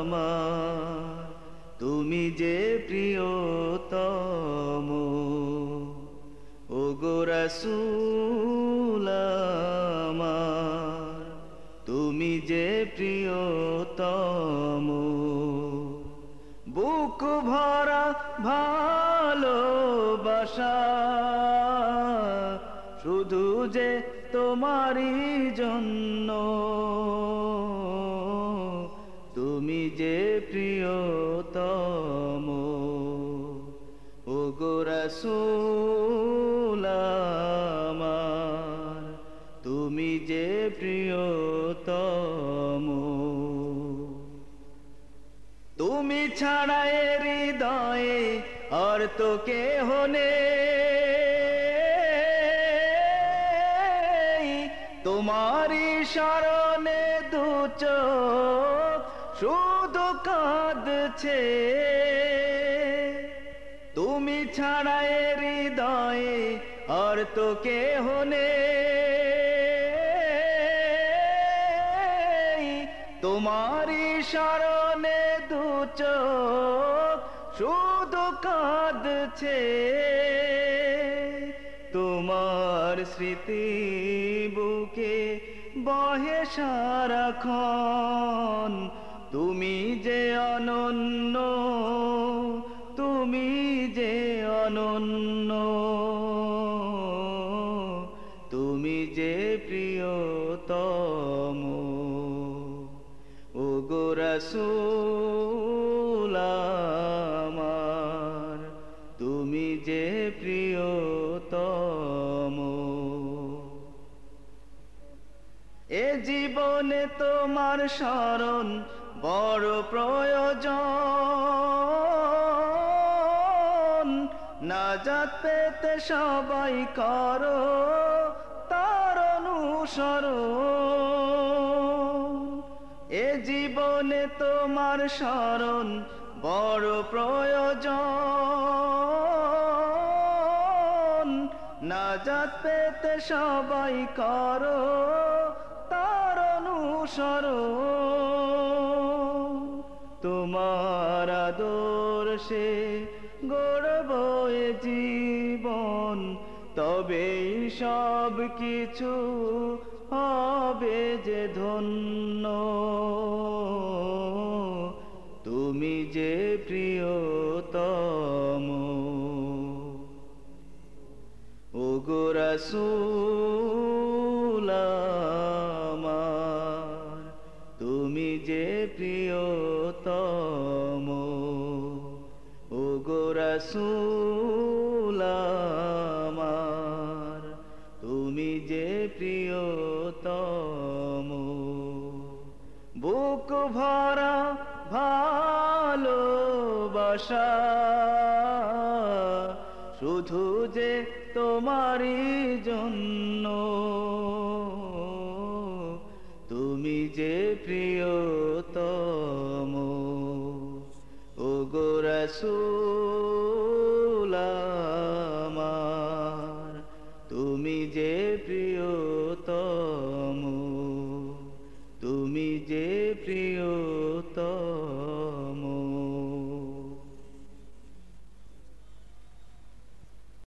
আমার, তুমি যে প্রিয়তম ও গো রসুল আমার, তুমি যে প্রিয়তম বুক ভরা ভালোবাসা শুধু যে তোমারই জন্য। তুমি যে প্রিয়তম ও গো রসুল আমার, তুমি যে প্রিয়তম। তুমি ছাড়া হৃদয়ে তো কেহ নেই। তোমারই শরণে দু চোখ শুধু কাঁদছে। তুমি ছাড়া হৃদয়ে আর তো কেহ নেই। তোমারই শরণে দু চোখ শুধু কাঁদছে। তোমার স্মৃতি বুকে বহে সারাক্ষণ। তুমি যে অনন্য, তুমি যে অনন্য। তুমি যে প্রিয়তম ও গো এ জীবনে তোমার স্মরণ বড় প্রয়োজন। না পেতে সবাই করো তার অনুসরণ। এ জীবনে তোমার স্মরণ বড় প্রয়োজন। না পেতে সবাই করো অনুসরণ তোমার আদর্শে গড়ব জীবন তবে সব কিছু হবে যে ধন্য। তুমি যে প্রিয়তম ও গো রসুল প্রিয়তম। ও গো রসুল আমার, তুমি যে প্রিয়তম। বুক ভরা ভালোবাসা শুধু যে তোমারই জন্য। তুমি যে প্রিয় প্রিয়তম। প্রিয়তম